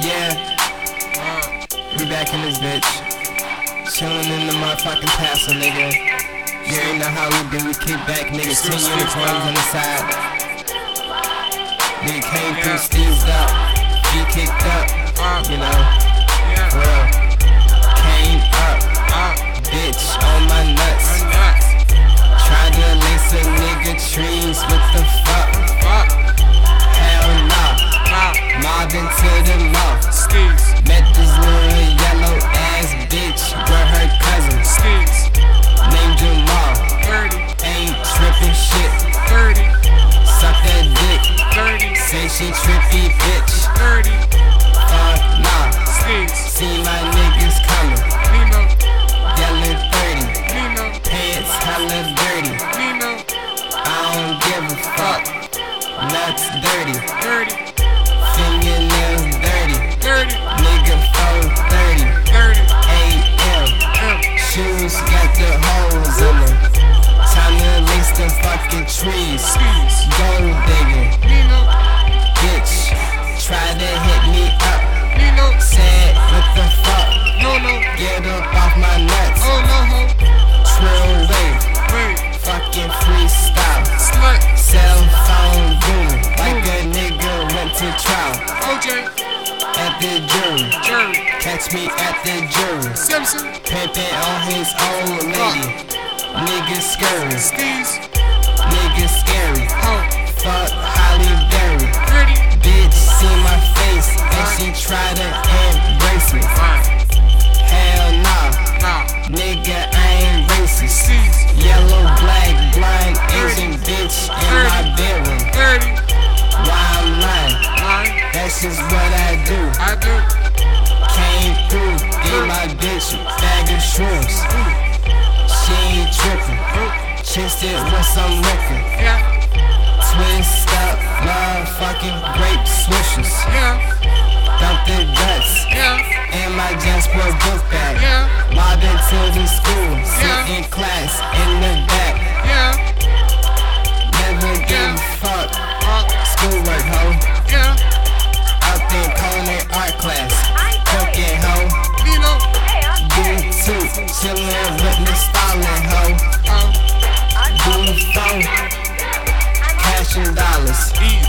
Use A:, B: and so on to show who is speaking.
A: Yeah, we back in this bitch. Chillin' in the motherfucking castle, nigga. You ain't know how we do, we kick back, nigga. Ten unicorns on the side. Nigga came through, steezed up. He kicked up, you know. shit. 30. Suck that dick. 30. Say she trippy, bitch. 30. Fuck nah. Sneaks. See my niggas coming. Nino. Yelling 30. Nino. Pants hella dirty. Nino. I don't give a fuck. Nuts dirty. Dirty. Fingernails dirty. Dirty. Nigga phone 30. Trial. At the jury. Catch me at the jury.
B: Simpson,
A: Pimpin' on his old lady. Nigga scurry.
B: Steez,
A: That's just what I do.
B: I do,
A: Came through, gave my bitch bag of shrooms. She ain't trippin'. Chased it with some liquor.
B: yeah,
A: Twist up, motherfucking grape swishers.
B: yeah,
A: Dump the guts
B: yeah,
A: in my JanSport book bag.
B: yeah,
A: Mobbed into the school,
B: Yeah.
A: chillin' with me
B: stylin',
A: ho. Blue
B: phone,
A: cash and
B: dollars.